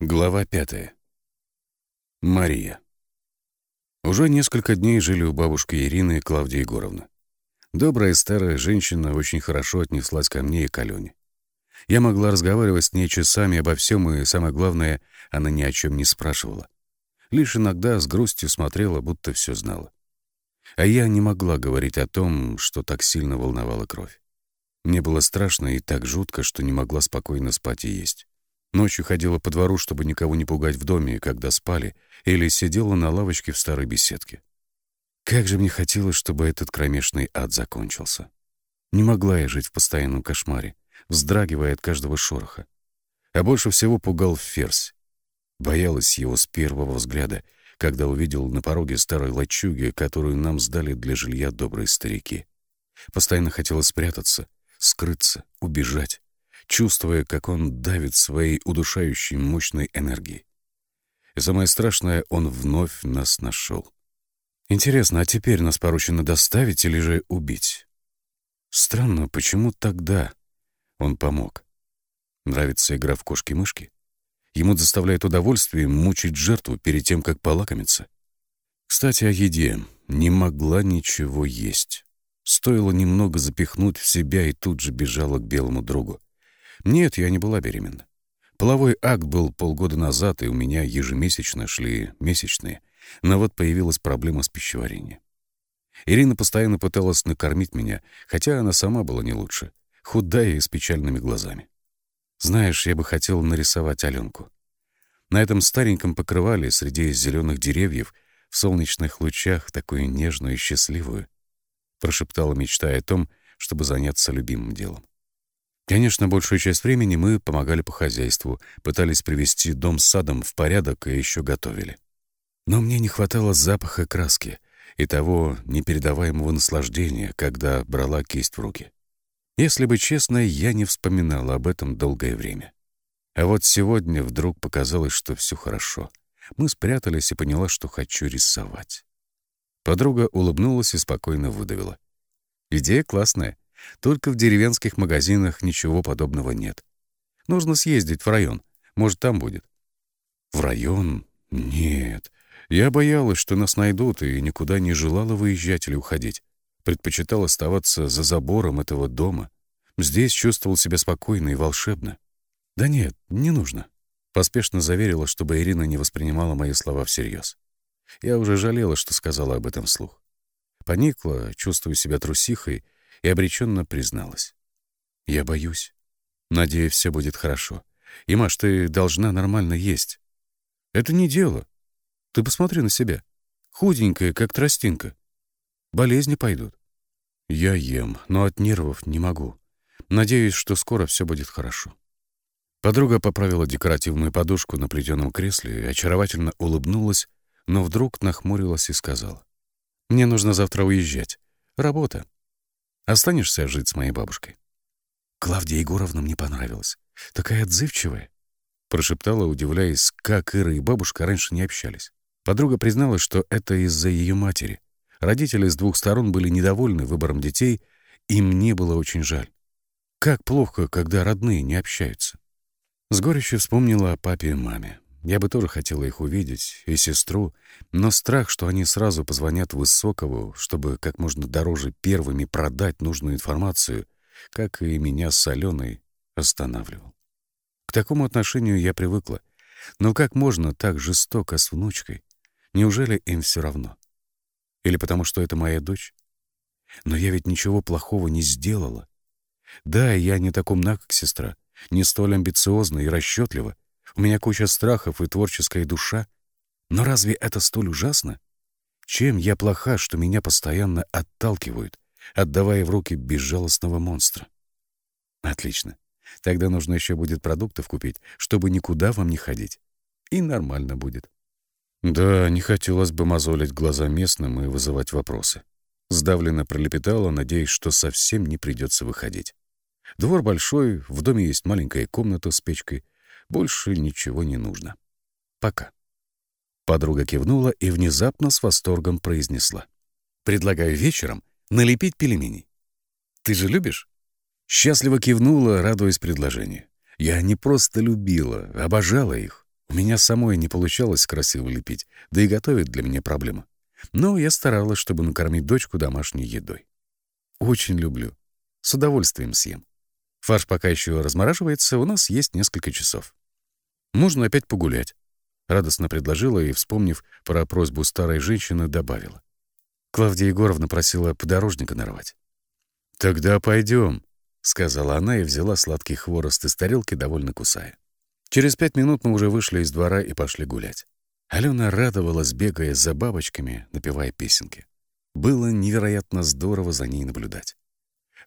Глава пятая. Мария. Уже несколько дней жили у бабушки Ирины Клавдия Егоровна. Добрая старая женщина очень хорошо отнеслась ко мне и к Алене. Я могла разговаривать с ней часами обо всем, и, самое главное, она ни о чем не спрашивала. Лишь иногда с грустью смотрела, будто все знала. А я не могла говорить о том, что так сильно волновала кровь. Мне было страшно и так жутко, что не могла спокойно спать и есть. Ночью ходила по двору, чтобы никого не пугать в доме, когда спали, или сидела на лавочке в старой беседке. Как же мне хотелось, чтобы этот кромешный ад закончился. Не могла я жить в постоянном кошмаре, вздрагивая от каждого шороха. А больше всего пугал ферзь. Боялась его с первого взгляда, когда увидел на пороге старой лачуги, которую нам сдали для жилья добрые старики. Постоянно хотела спрятаться, скрыться, убежать чувствуя, как он давит своей удушающей мощной энергией. И самое страшное, он вновь нас нашел. Интересно, а теперь нас поручено доставить или же убить? Странно, почему тогда он помог? Нравится игра в кошки-мышки? Ему доставляет удовольствие мучить жертву перед тем, как полакомиться? Кстати, о еде. Не могла ничего есть. Стоило немного запихнуть в себя и тут же бежала к белому другу. Нет, я не была беременна. Половой акт был полгода назад, и у меня ежемесячно шли месячные. Но вот появилась проблема с пищеварением. Ирина постоянно пыталась накормить меня, хотя она сама была не лучше, худая и с печальными глазами. Знаешь, я бы хотел нарисовать Аленку. На этом стареньком покрывале среди зеленых деревьев в солнечных лучах такую нежную и счастливую, прошептала, мечтая о том, чтобы заняться любимым делом. Конечно, большую часть времени мы помогали по хозяйству, пытались привести дом с садом в порядок и еще готовили. Но мне не хватало запаха краски и того непередаваемого наслаждения, когда брала кисть в руки. Если бы честно, я не вспоминала об этом долгое время. А вот сегодня вдруг показалось, что все хорошо. Мы спрятались и поняла, что хочу рисовать. Подруга улыбнулась и спокойно выдавила. «Идея классная. Только в деревенских магазинах ничего подобного нет. Нужно съездить в район. Может, там будет. В район? Нет. Я боялась, что нас найдут, и никуда не желала выезжать или уходить. Предпочитал оставаться за забором этого дома. Здесь чувствовал себя спокойно и волшебно. Да нет, не нужно. Поспешно заверила, чтобы Ирина не воспринимала мои слова всерьез. Я уже жалела, что сказала об этом вслух. Поникла, чувствую себя трусихой, и обреченно призналась. «Я боюсь. Надеюсь, все будет хорошо. И, Маш, ты должна нормально есть. Это не дело. Ты посмотри на себя. Худенькая, как тростинка. Болезни пойдут. Я ем, но от нервов не могу. Надеюсь, что скоро все будет хорошо». Подруга поправила декоративную подушку на плетеном кресле и очаровательно улыбнулась, но вдруг нахмурилась и сказала. «Мне нужно завтра уезжать. Работа. Останешься жить с моей бабушкой?» Клавдия Егоровна мне понравилась. Такая отзывчивая. Прошептала, удивляясь, как Ира и бабушка раньше не общались. Подруга призналась, что это из-за ее матери. Родители с двух сторон были недовольны выбором детей, и мне было очень жаль. Как плохо, когда родные не общаются. С горечью вспомнила о папе и маме. Я бы тоже хотела их увидеть, и сестру, но страх, что они сразу позвонят Высокову, чтобы как можно дороже первыми продать нужную информацию, как и меня с Аленой, останавливал. К такому отношению я привыкла. Но как можно так жестоко с внучкой? Неужели им все равно? Или потому что это моя дочь? Но я ведь ничего плохого не сделала. Да, я не так умна, как сестра, не столь амбициозна и расчетлива, у меня куча страхов и творческая душа. Но разве это столь ужасно? Чем я плоха, что меня постоянно отталкивают, отдавая в руки безжалостного монстра? Отлично. Тогда нужно еще будет продуктов купить, чтобы никуда вам не ходить. И нормально будет. Да, не хотелось бы мозолить глаза местным и вызывать вопросы. Сдавленно пролепетала, надеясь, что совсем не придется выходить. Двор большой, в доме есть маленькая комната с печкой — больше ничего не нужно. Пока. Подруга кивнула и внезапно с восторгом произнесла. «Предлагаю вечером налепить пельменей. Ты же любишь?» Счастливо кивнула, радуясь предложению. Я не просто любила, обожала их. У меня самой не получалось красиво лепить, да и готовить для меня проблема. Но я старалась, чтобы накормить дочку домашней едой. Очень люблю. С удовольствием съем. Фарш пока еще размораживается, у нас есть несколько часов. Можно опять погулять. Радостно предложила и, вспомнив про просьбу старой женщины, добавила. Клавдия Егоровна просила подорожника нарвать. «Тогда пойдем», — сказала она и взяла сладкий хворост из тарелки, довольно кусая. Через пять минут мы уже вышли из двора и пошли гулять. Алена радовалась, бегая за бабочками, напевая песенки. Было невероятно здорово за ней наблюдать.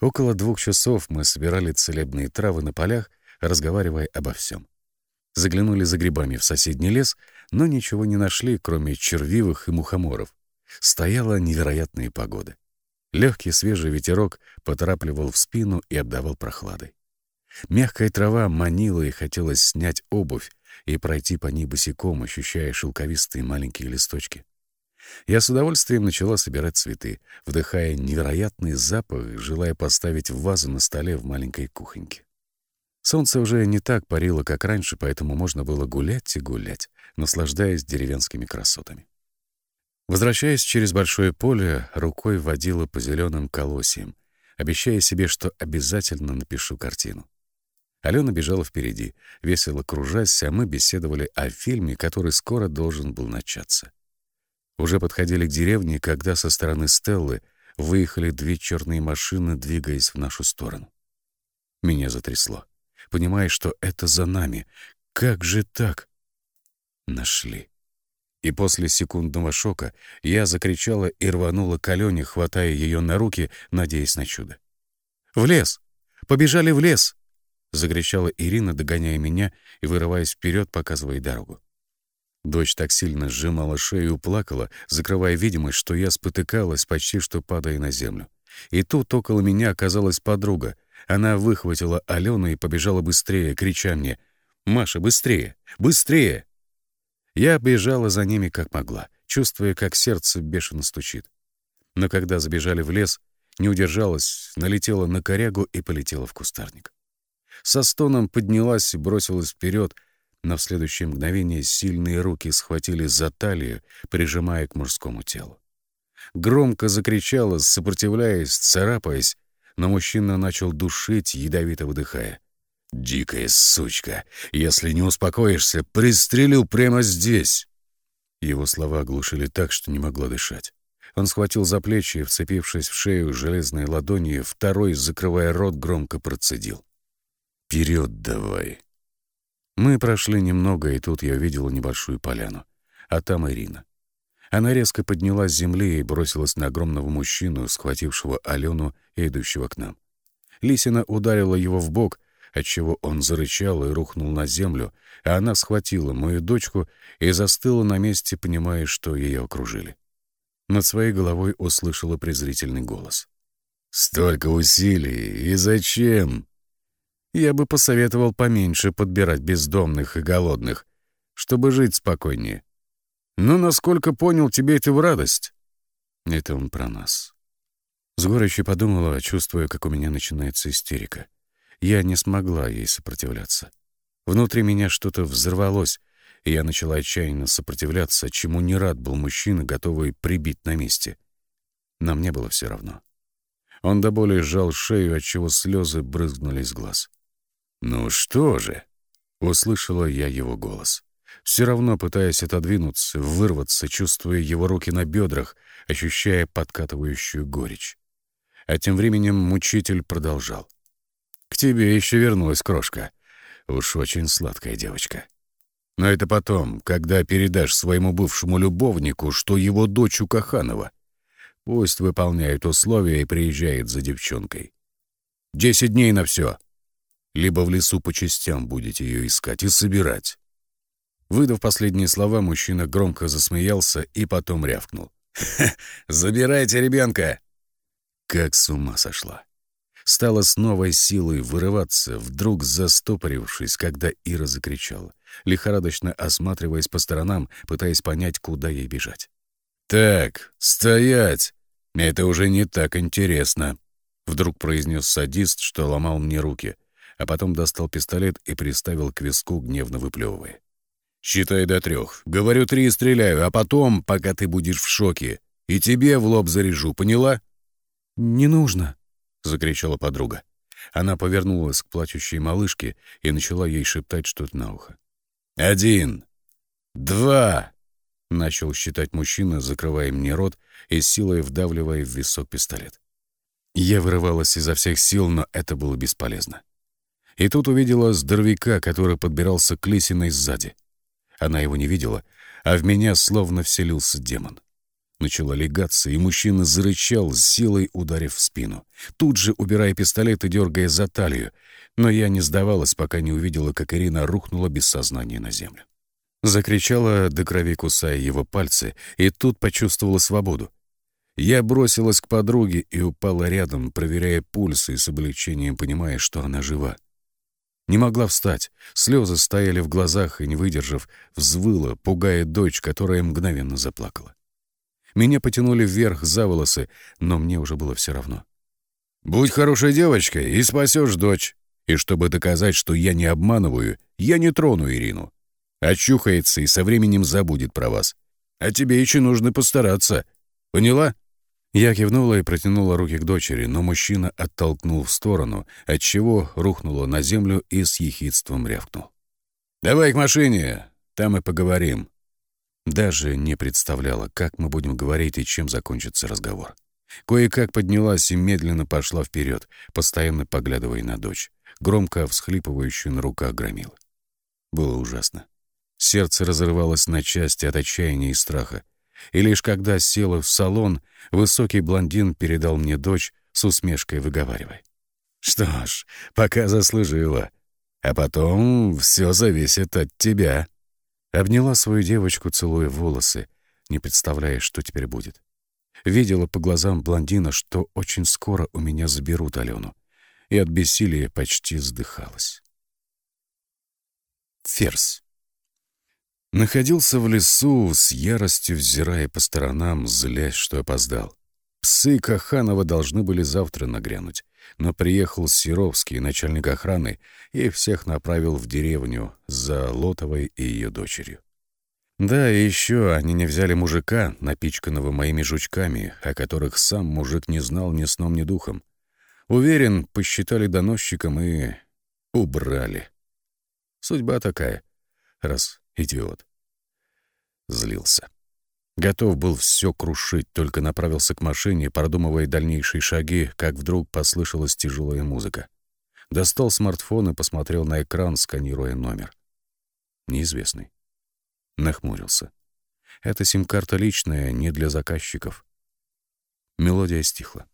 Около двух часов мы собирали целебные травы на полях, разговаривая обо всем. Заглянули за грибами в соседний лес, но ничего не нашли, кроме червивых и мухоморов. Стояла невероятная погода. Легкий свежий ветерок поторапливал в спину и обдавал прохладой. Мягкая трава манила и хотелось снять обувь и пройти по ней босиком, ощущая шелковистые маленькие листочки. Я с удовольствием начала собирать цветы, вдыхая невероятный запах, желая поставить в вазу на столе в маленькой кухоньке. Солнце уже не так парило, как раньше, поэтому можно было гулять и гулять, наслаждаясь деревенскими красотами. Возвращаясь через большое поле, рукой водила по зеленым колосьям, обещая себе, что обязательно напишу картину. Алена бежала впереди, весело кружась, а мы беседовали о фильме, который скоро должен был начаться. Уже подходили к деревне, когда со стороны Стеллы выехали две черные машины, двигаясь в нашу сторону. Меня затрясло. Понимая, что это за нами. Как же так? Нашли. И после секундного шока я закричала и рванула к Алене, хватая ее на руки, надеясь на чудо. «В лес! Побежали в лес!» — закричала Ирина, догоняя меня и вырываясь вперед, показывая дорогу. Дочь так сильно сжимала шею и плакала, закрывая видимость, что я спотыкалась, почти что падая на землю. И тут около меня оказалась подруга. Она выхватила Алену и побежала быстрее, крича мне «Маша, быстрее! Быстрее!» Я бежала за ними как могла, чувствуя, как сердце бешено стучит. Но когда забежали в лес, не удержалась, налетела на корягу и полетела в кустарник. Со стоном поднялась и бросилась вперед, но в следующее мгновение сильные руки схватили за талию, прижимая к мужскому телу. Громко закричала, сопротивляясь, царапаясь, но мужчина начал душить, ядовито выдыхая. «Дикая сучка! Если не успокоишься, пристрелю прямо здесь!» Его слова оглушили так, что не могла дышать. Он схватил за плечи и, вцепившись в шею железной ладонью, второй, закрывая рот, громко процедил. «Вперед давай!» Мы прошли немного, и тут я увидела небольшую поляну. А там Ирина. Она резко поднялась с земли и бросилась на огромного мужчину, схватившего Алену и идущего к нам. Лисина ударила его в бок, отчего он зарычал и рухнул на землю, а она схватила мою дочку и застыла на месте, понимая, что ее окружили. Над своей головой услышала презрительный голос. «Столько усилий! И зачем?» Я бы посоветовал поменьше подбирать бездомных и голодных, чтобы жить спокойнее. Но, насколько понял, тебе это в радость. Это он про нас. С горечью подумала, чувствуя, как у меня начинается истерика. Я не смогла ей сопротивляться. Внутри меня что-то взорвалось, и я начала отчаянно сопротивляться, чему не рад был мужчина, готовый прибить на месте. Но мне было все равно. Он до боли сжал шею, отчего слезы брызгнули из глаз. «Ну что же?» — услышала я его голос. Все равно пытаясь отодвинуться, вырваться, чувствуя его руки на бедрах, ощущая подкатывающую горечь. А тем временем мучитель продолжал. К тебе еще вернулась крошка. Уж очень сладкая девочка. Но это потом, когда передашь своему бывшему любовнику, что его дочь у Каханова. Пусть выполняет условия и приезжает за девчонкой. Десять дней на все. Либо в лесу по частям будете ее искать и собирать. Выдав последние слова, мужчина громко засмеялся и потом рявкнул. «Забирайте ребенка!» Как с ума сошла стала с новой силой вырываться, вдруг застопорившись, когда Ира закричала, лихорадочно осматриваясь по сторонам, пытаясь понять, куда ей бежать. «Так, стоять! Это уже не так интересно!» Вдруг произнес садист, что ломал мне руки, а потом достал пистолет и приставил к виску, гневно выплевывая. «Считай до трех. Говорю три и стреляю, а потом, пока ты будешь в шоке, и тебе в лоб заряжу, поняла?» «Не нужно», — закричала подруга. Она повернулась к плачущей малышке и начала ей шептать что-то на ухо. «Один! Два!» — начал считать мужчина, закрывая мне рот и силой вдавливая в висок пистолет. Я вырывалась изо всех сил, но это было бесполезно. И тут увидела здоровяка, который подбирался к Лисиной сзади. Она его не видела, а в меня словно вселился демон. Начала легаться, и мужчина зарычал, с силой ударив в спину. Тут же убирая пистолет и дергая за талию, но я не сдавалась, пока не увидела, как Ирина рухнула без сознания на землю. Закричала, до крови кусая его пальцы, и тут почувствовала свободу. Я бросилась к подруге и упала рядом, проверяя пульс и с облегчением понимая, что она жива. Не могла встать, слезы стояли в глазах и, не выдержав, взвыла, пугая дочь, которая мгновенно заплакала. Меня потянули вверх за волосы, но мне уже было все равно. «Будь хорошей девочкой и спасешь дочь. И чтобы доказать, что я не обманываю, я не трону Ирину. Очухается и со временем забудет про вас. А тебе еще нужно постараться. Поняла?» Я кивнула и протянула руки к дочери, но мужчина оттолкнул в сторону, отчего рухнула на землю и с ехидством рявкнул. «Давай к машине, там и поговорим». Даже не представляла, как мы будем говорить и чем закончится разговор. Кое-как поднялась и медленно пошла вперед, постоянно поглядывая на дочь, громко всхлипывающую на руках громила. Было ужасно. Сердце разрывалось на части от отчаяния и страха. И лишь когда села в салон, высокий блондин передал мне дочь с усмешкой выговаривая. «Что ж, пока заслужила. А потом все зависит от тебя». Обняла свою девочку, целуя волосы, не представляя, что теперь будет. Видела по глазам блондина, что очень скоро у меня заберут Алену, и от бессилия почти вздыхалась. Ферзь. Находился в лесу, с яростью взирая по сторонам, злясь, что опоздал. Псы Каханова должны были завтра нагрянуть, но приехал Серовский, начальник охраны, и всех направил в деревню за Лотовой и ее дочерью. Да, и еще они не взяли мужика, напичканного моими жучками, о которых сам мужик не знал ни сном, ни духом. Уверен, посчитали доносчиком и убрали. Судьба такая, раз идиот. Злился. Готов был все крушить, только направился к машине, продумывая дальнейшие шаги, как вдруг послышалась тяжелая музыка. Достал смартфон и посмотрел на экран, сканируя номер. Неизвестный. Нахмурился. Это сим-карта личная, не для заказчиков. Мелодия стихла.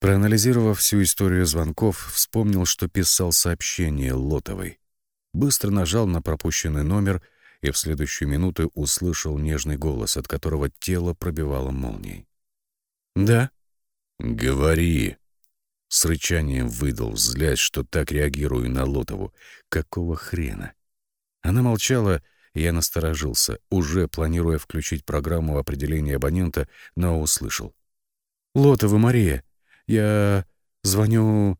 Проанализировав всю историю звонков, вспомнил, что писал сообщение Лотовой. Быстро нажал на пропущенный номер и в следующую минуту услышал нежный голос, от которого тело пробивало молнией. «Да?» «Говори!» С рычанием выдал, злясь, что так реагирую на Лотову. «Какого хрена?» Она молчала, и я насторожился, уже планируя включить программу определения абонента, но услышал. «Лотова Мария, я звоню...»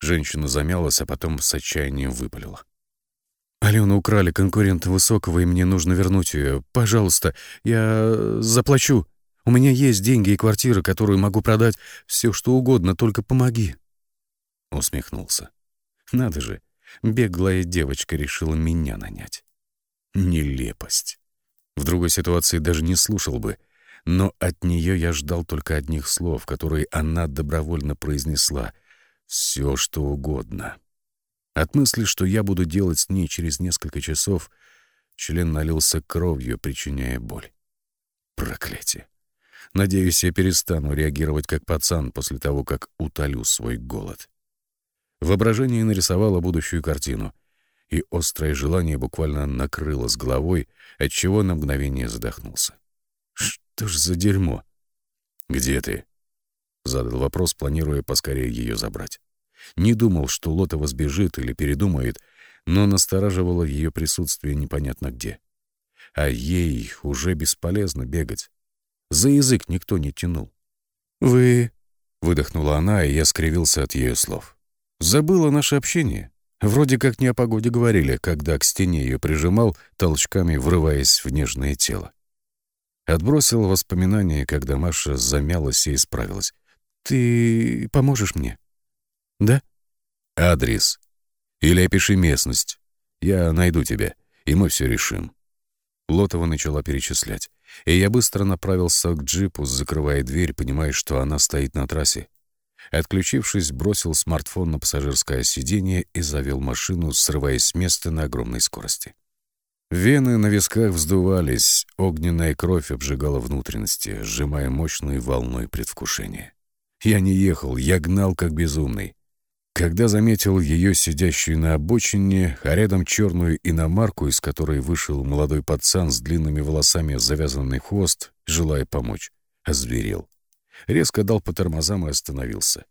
Женщина замялась, а потом с отчаянием выпалила. Алену украли конкурента Высокого, и мне нужно вернуть ее. Пожалуйста, я заплачу. У меня есть деньги и квартира, которую могу продать. Все, что угодно, только помоги. Усмехнулся. Надо же, беглая девочка решила меня нанять. Нелепость. В другой ситуации даже не слушал бы, но от нее я ждал только одних слов, которые она добровольно произнесла. Все, что угодно. От мысли, что я буду делать с ней через несколько часов, член налился кровью, причиняя боль. Проклятие. Надеюсь, я перестану реагировать как пацан после того, как утолю свой голод. Воображение нарисовало будущую картину, и острое желание буквально накрыло с головой, отчего на мгновение задохнулся. Что ж за дерьмо? «Где ты?» — задал вопрос, планируя поскорее ее забрать. Не думал, что Лотова сбежит или передумает, но настораживало ее присутствие непонятно где. А ей уже бесполезно бегать. За язык никто не тянул. «Вы...» — выдохнула она, и я скривился от ее слов. «Забыла наше общение. Вроде как не о погоде говорили, когда к стене ее прижимал, толчками врываясь в нежное тело. Отбросил воспоминания, когда Маша замялась и исправилась. «Ты поможешь мне?» «Да?» «Адрес. Или опиши местность. Я найду тебя, и мы все решим». Лотова начала перечислять, и я быстро направился к джипу, закрывая дверь, понимая, что она стоит на трассе. Отключившись, бросил смартфон на пассажирское сиденье и завел машину, срываясь с места на огромной скорости. Вены на висках вздувались, огненная кровь обжигала внутренности, сжимая мощной волной предвкушения. Я не ехал, я гнал как безумный. Когда заметил ее сидящую на обочине, а рядом черную иномарку, из которой вышел молодой пацан с длинными волосами, завязанный хвост, желая помочь, озверел. Резко дал по тормозам и остановился.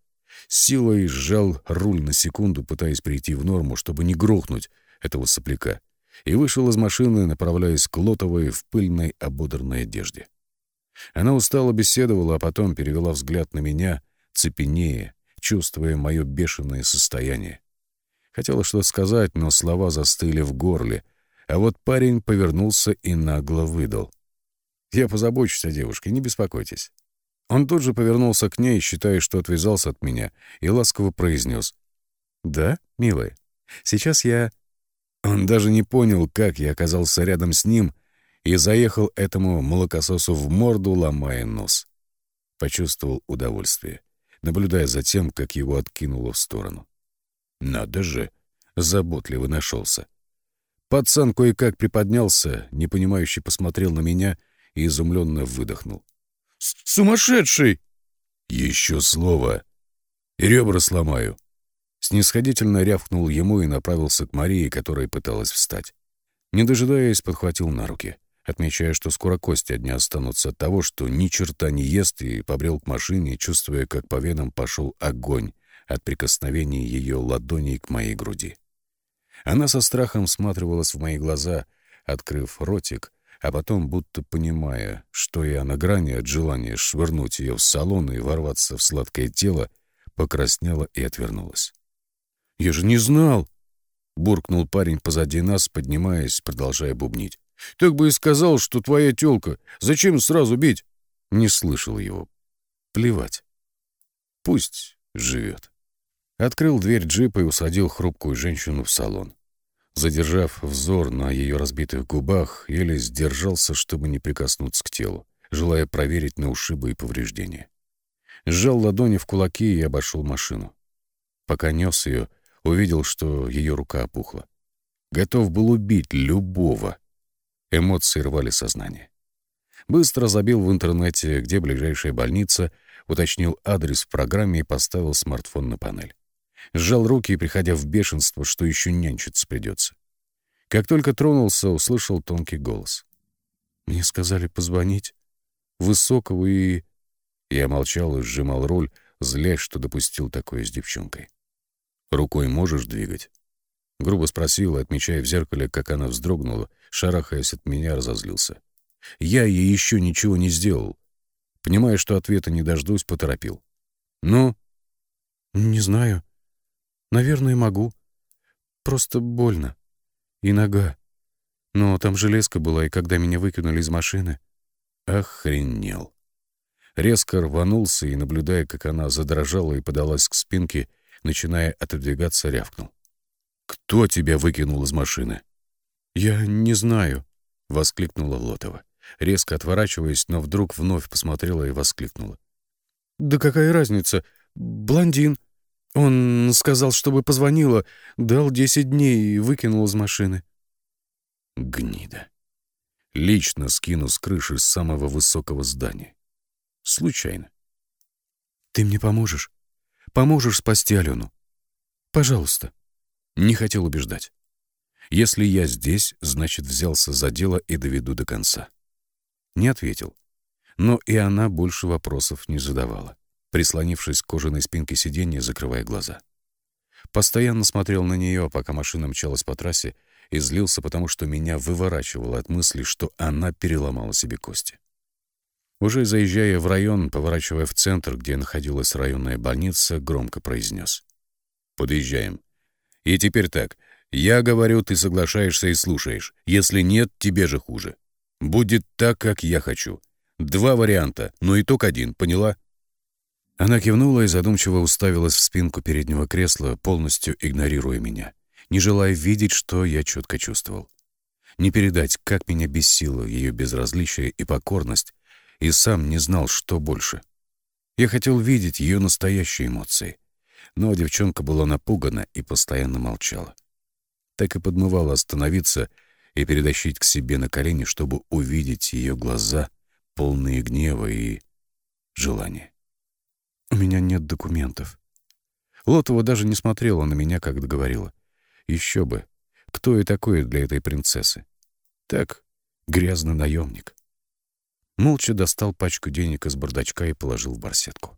Силой сжал руль на секунду, пытаясь прийти в норму, чтобы не грохнуть этого сопляка, и вышел из машины, направляясь к Лотовой в пыльной ободранной одежде. Она устало беседовала, а потом перевела взгляд на меня, цепенея, чувствуя мое бешеное состояние. Хотела что-то сказать, но слова застыли в горле, а вот парень повернулся и нагло выдал. «Я позабочусь о девушке, не беспокойтесь». Он тут же повернулся к ней, считая, что отвязался от меня, и ласково произнес. «Да, милая, сейчас я...» Он даже не понял, как я оказался рядом с ним, и заехал этому молокососу в морду, ломая нос. Почувствовал удовольствие, наблюдая за тем, как его откинуло в сторону. Надо же, заботливо нашелся. Пацан кое-как приподнялся, непонимающе посмотрел на меня и изумленно выдохнул. Сумасшедший!» «Еще слово. Ребра сломаю». Снисходительно рявкнул ему и направился к Марии, которая пыталась встать. Не дожидаясь, подхватил на руки, отмечая, что скоро кости одни останутся от того, что ни черта не ест, и побрел к машине, чувствуя, как по венам пошел огонь от прикосновений ее ладоней к моей груди. Она со страхом всматривалась в мои глаза, открыв ротик, а потом, будто понимая, что я на грани от желания швырнуть ее в салон и ворваться в сладкое тело, покраснела и отвернулась. «Я же не знал!» — буркнул парень позади нас, поднимаясь, продолжая бубнить. «Так бы и сказал, что твоя тёлка. Зачем сразу бить?» Не слышал его. Плевать. Пусть живет. Открыл дверь джипа и усадил хрупкую женщину в салон. Задержав взор на ее разбитых губах, еле сдержался, чтобы не прикоснуться к телу, желая проверить на ушибы и повреждения. Сжал ладони в кулаки и обошел машину. Пока нес ее, увидел, что ее рука опухла. Готов был убить любого. Эмоции рвали сознание. Быстро забил в интернете, где ближайшая больница, уточнил адрес в программе и поставил смартфон на панель. Сжал руки, приходя в бешенство, что еще нянчиться придется. Как только тронулся, услышал тонкий голос. «Мне сказали позвонить. Высокого и...» Я молчал и сжимал руль, злясь, что допустил такое с девчонкой. «Рукой можешь двигать?» Грубо спросил, отмечая в зеркале, как она вздрогнула, шарахаясь от меня, разозлился. Я ей еще ничего не сделал. Понимая, что ответа не дождусь, поторопил. «Ну?» «Не знаю», Наверное, могу. Просто больно. И нога. Но там железка была, и когда меня выкинули из машины... Охренел. Резко рванулся и, наблюдая, как она задрожала и подалась к спинке, начиная отодвигаться, рявкнул. «Кто тебя выкинул из машины?» «Я не знаю», — воскликнула Лотова. Резко отворачиваясь, но вдруг вновь посмотрела и воскликнула. «Да какая разница? Блондин. Он сказал, чтобы позвонила, дал десять дней и выкинул из машины. Гнида. Лично скину с крыши самого высокого здания. Случайно. Ты мне поможешь? Поможешь спасти Алену? Пожалуйста. Не хотел убеждать. Если я здесь, значит, взялся за дело и доведу до конца. Не ответил. Но и она больше вопросов не задавала прислонившись к кожаной спинке сиденья, закрывая глаза. Постоянно смотрел на нее, пока машина мчалась по трассе, и злился, потому что меня выворачивало от мысли, что она переломала себе кости. Уже заезжая в район, поворачивая в центр, где находилась районная больница, громко произнес. «Подъезжаем. И теперь так. Я говорю, ты соглашаешься и слушаешь. Если нет, тебе же хуже. Будет так, как я хочу. Два варианта, но итог один, поняла? Она кивнула и задумчиво уставилась в спинку переднего кресла, полностью игнорируя меня, не желая видеть, что я четко чувствовал. Не передать, как меня бесило ее безразличие и покорность, и сам не знал, что больше. Я хотел видеть ее настоящие эмоции, но девчонка была напугана и постоянно молчала. Так и подмывала остановиться и передащить к себе на колени, чтобы увидеть ее глаза, полные гнева и желания. «У меня нет документов». Лотова даже не смотрела на меня, как договорила. Еще бы. Кто и такой для этой принцессы? Так, грязный наемник. Молча достал пачку денег из бардачка и положил в барсетку.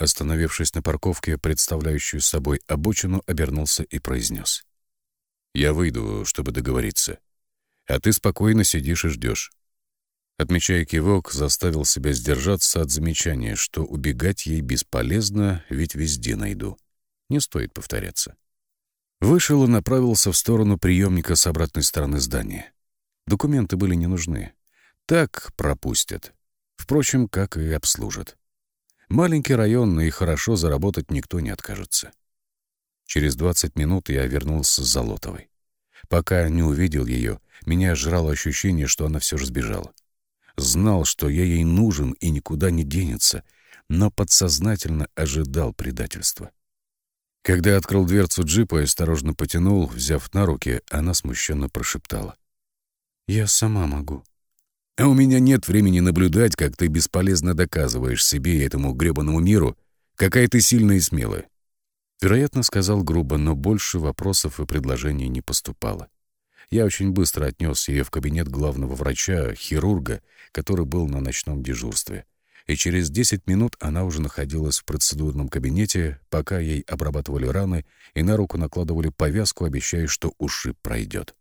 Остановившись на парковке, представляющую собой обочину, обернулся и произнес. «Я выйду, чтобы договориться. А ты спокойно сидишь и ждешь. Отмечая кивок, заставил себя сдержаться от замечания, что убегать ей бесполезно, ведь везде найду. Не стоит повторяться. Вышел и направился в сторону приемника с обратной стороны здания. Документы были не нужны. Так пропустят. Впрочем, как и обслужат. Маленький район, и хорошо заработать никто не откажется. Через 20 минут я вернулся с Золотовой. Пока не увидел ее, меня жрало ощущение, что она все же сбежала. Знал, что я ей нужен и никуда не денется, но подсознательно ожидал предательства. Когда открыл дверцу джипа и осторожно потянул, взяв на руки, она смущенно прошептала. «Я сама могу». «А у меня нет времени наблюдать, как ты бесполезно доказываешь себе и этому гребаному миру, какая ты сильная и смелая». Вероятно, сказал грубо, но больше вопросов и предложений не поступало. Я очень быстро отнес ее в кабинет главного врача, хирурга, который был на ночном дежурстве и через 10 минут она уже находилась в процедурном кабинете, пока ей обрабатывали раны и на руку накладывали повязку, обещая, что ушиб пройдет.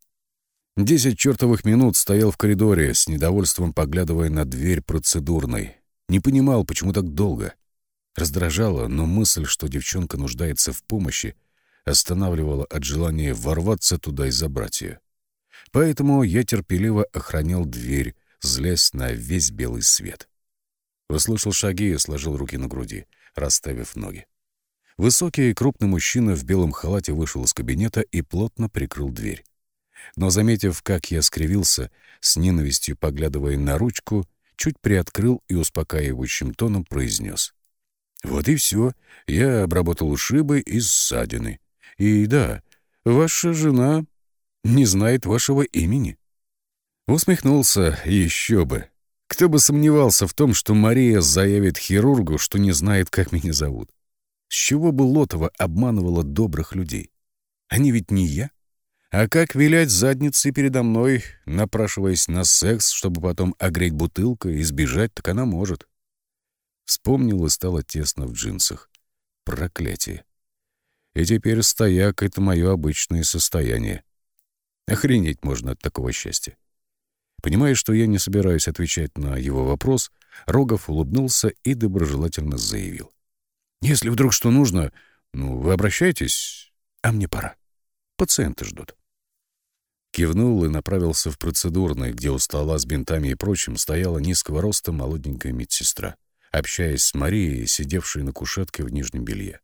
Десять чертовых минут стоял в коридоре, с недовольством поглядывая на дверь процедурной. Не понимал, почему так долго. Раздражало, но мысль, что девчонка нуждается в помощи, останавливала от желания ворваться туда и забрать ее. Поэтому я терпеливо охранял дверь, злясь на весь белый свет. Услышал шаги и сложил руки на груди, расставив ноги. Высокий и крупный мужчина в белом халате вышел из кабинета и плотно прикрыл дверь. Но, заметив, как я скривился, с ненавистью поглядывая на ручку, чуть приоткрыл и успокаивающим тоном произнес. «Вот и все. Я обработал ушибы и ссадины. И да, ваша жена не знает вашего имени». Усмехнулся, еще бы. Кто бы сомневался в том, что Мария заявит хирургу, что не знает, как меня зовут. С чего бы Лотова обманывала добрых людей? Они ведь не я. А как вилять задницей передо мной, напрашиваясь на секс, чтобы потом огреть бутылкой и сбежать, так она может. Вспомнил и стало тесно в джинсах. Проклятие. И теперь стояк — это мое обычное состояние. Охренеть можно от такого счастья. Понимая, что я не собираюсь отвечать на его вопрос, Рогов улыбнулся и доброжелательно заявил. «Если вдруг что нужно, ну, вы обращайтесь, а мне пора. Пациенты ждут». Кивнул и направился в процедурный, где у стола с бинтами и прочим стояла низкого роста молоденькая медсестра, общаясь с Марией, сидевшей на кушетке в нижнем белье.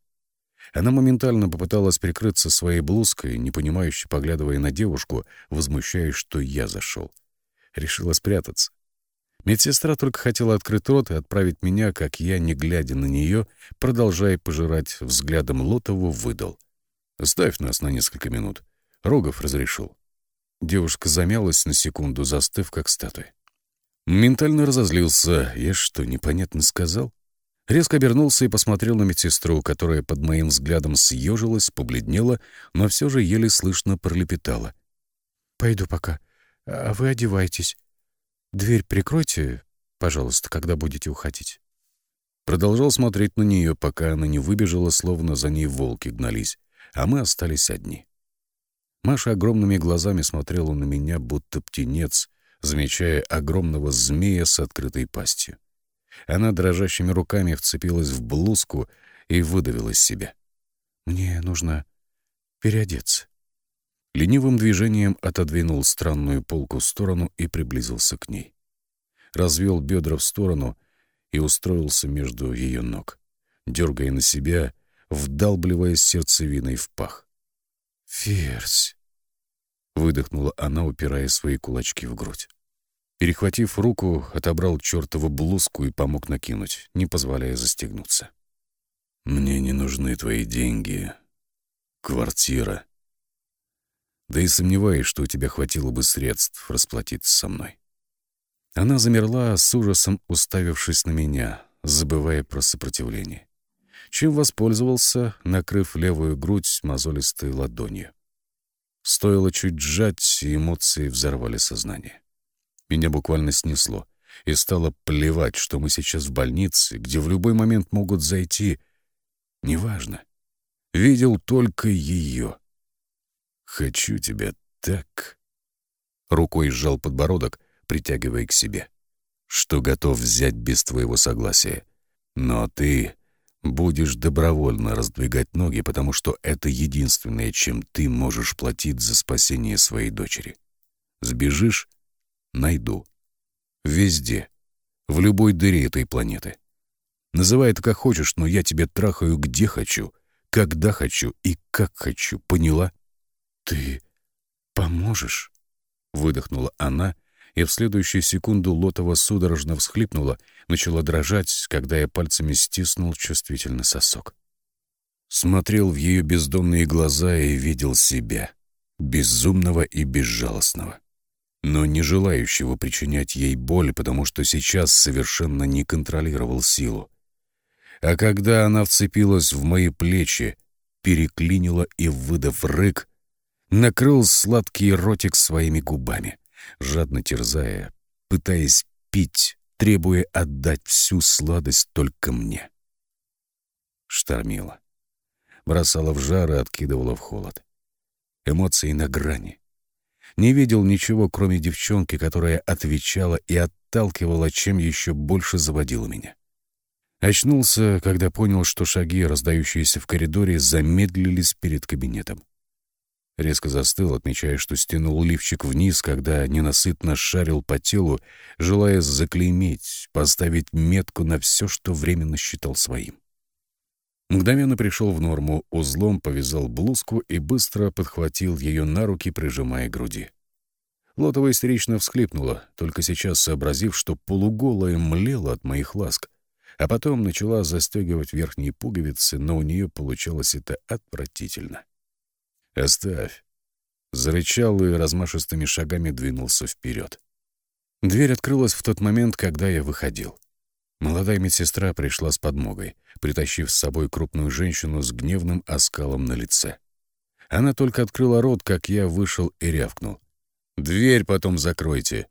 Она моментально попыталась прикрыться своей блузкой, непонимающе поглядывая на девушку, возмущаясь, что я зашел решила спрятаться. Медсестра только хотела открыть рот и отправить меня, как я, не глядя на нее, продолжая пожирать взглядом Лотову, выдал. «Ставь нас на несколько минут». Рогов разрешил. Девушка замялась на секунду, застыв, как статуя. Ментально разозлился. Я что, непонятно сказал? Резко обернулся и посмотрел на медсестру, которая под моим взглядом съежилась, побледнела, но все же еле слышно пролепетала. «Пойду пока. А вы одевайтесь. Дверь прикройте, пожалуйста, когда будете уходить. Продолжал смотреть на нее, пока она не выбежала, словно за ней волки гнались, а мы остались одни. Маша огромными глазами смотрела на меня, будто птенец, замечая огромного змея с открытой пастью. Она дрожащими руками вцепилась в блузку и выдавила из себя. «Мне нужно переодеться». Ленивым движением отодвинул странную полку в сторону и приблизился к ней. Развел бедра в сторону и устроился между ее ног, дергая на себя, вдалбливая сердцевиной в пах. «Ферзь!» — выдохнула она, упирая свои кулачки в грудь. Перехватив руку, отобрал чертову блузку и помог накинуть, не позволяя застегнуться. «Мне не нужны твои деньги. Квартира. Да и сомневаюсь, что у тебя хватило бы средств расплатиться со мной». Она замерла, с ужасом уставившись на меня, забывая про сопротивление. Чем воспользовался, накрыв левую грудь мозолистой ладонью. Стоило чуть сжать, и эмоции взорвали сознание. Меня буквально снесло, и стало плевать, что мы сейчас в больнице, где в любой момент могут зайти. Неважно. Видел только ее. «Хочу тебя так...» Рукой сжал подбородок, притягивая к себе. «Что готов взять без твоего согласия. Но ты будешь добровольно раздвигать ноги, потому что это единственное, чем ты можешь платить за спасение своей дочери. Сбежишь найду. Везде. В любой дыре этой планеты. Называй это как хочешь, но я тебе трахаю где хочу, когда хочу и как хочу, поняла? Ты поможешь? Выдохнула она, и в следующую секунду Лотова судорожно всхлипнула, начала дрожать, когда я пальцами стиснул чувствительный сосок. Смотрел в ее бездонные глаза и видел себя, безумного и безжалостного но не желающего причинять ей боль, потому что сейчас совершенно не контролировал силу. А когда она вцепилась в мои плечи, переклинила и, выдав рык, накрыл сладкий ротик своими губами, жадно терзая, пытаясь пить, требуя отдать всю сладость только мне. Штормила. Бросала в жар и откидывала в холод. Эмоции на грани не видел ничего, кроме девчонки, которая отвечала и отталкивала, чем еще больше заводила меня. Очнулся, когда понял, что шаги, раздающиеся в коридоре, замедлились перед кабинетом. Резко застыл, отмечая, что стянул лифчик вниз, когда ненасытно шарил по телу, желая заклеймить, поставить метку на все, что временно считал своим. Мгновенно пришел в норму, узлом повязал блузку и быстро подхватил ее на руки, прижимая к груди. Лотова истерично всхлипнула, только сейчас сообразив, что полуголая млела от моих ласк, а потом начала застегивать верхние пуговицы, но у нее получалось это отвратительно. «Оставь!» Зарычал и размашистыми шагами двинулся вперед. Дверь открылась в тот момент, когда я выходил. Молодая медсестра пришла с подмогой, притащив с собой крупную женщину с гневным оскалом на лице. Она только открыла рот, как я вышел и рявкнул. «Дверь потом закройте».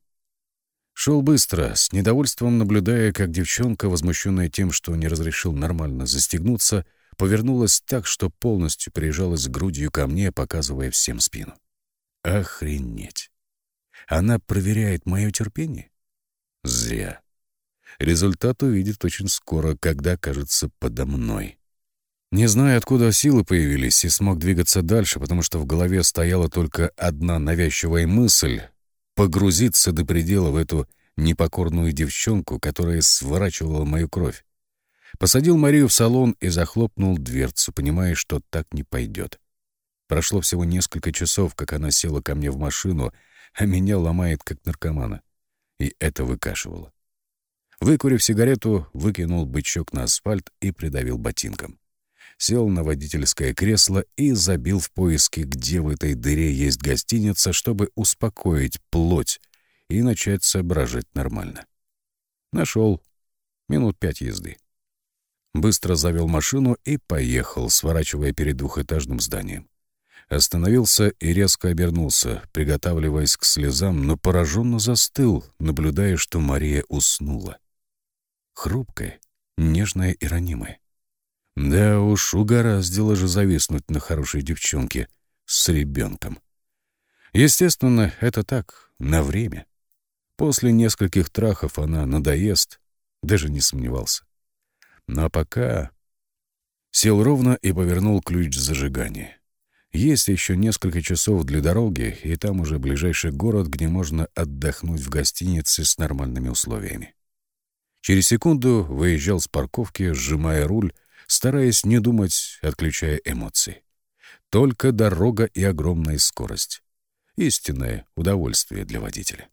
Шел быстро, с недовольством наблюдая, как девчонка, возмущенная тем, что не разрешил нормально застегнуться, повернулась так, что полностью прижалась грудью ко мне, показывая всем спину. Охренеть! Она проверяет мое терпение? Зря. Результат увидит очень скоро, когда окажется подо мной. Не знаю, откуда силы появились, и смог двигаться дальше, потому что в голове стояла только одна навязчивая мысль — погрузиться до предела в эту непокорную девчонку, которая сворачивала мою кровь. Посадил Марию в салон и захлопнул дверцу, понимая, что так не пойдет. Прошло всего несколько часов, как она села ко мне в машину, а меня ломает, как наркомана. И это выкашивало. Выкурив сигарету, выкинул бычок на асфальт и придавил ботинком. Сел на водительское кресло и забил в поиске, где в этой дыре есть гостиница, чтобы успокоить плоть и начать соображать нормально. Нашел. Минут пять езды. Быстро завел машину и поехал, сворачивая перед двухэтажным зданием. Остановился и резко обернулся, приготавливаясь к слезам, но пораженно застыл, наблюдая, что Мария уснула. Хрупкая, нежная и ранимая. Да уж, угораздило же зависнуть на хорошей девчонке с ребенком. Естественно, это так, на время. После нескольких трахов она надоест, даже не сомневался. Но пока... Сел ровно и повернул ключ зажигания. Есть еще несколько часов для дороги, и там уже ближайший город, где можно отдохнуть в гостинице с нормальными условиями. Через секунду выезжал с парковки, сжимая руль, стараясь не думать, отключая эмоции. Только дорога и огромная скорость. Истинное удовольствие для водителя.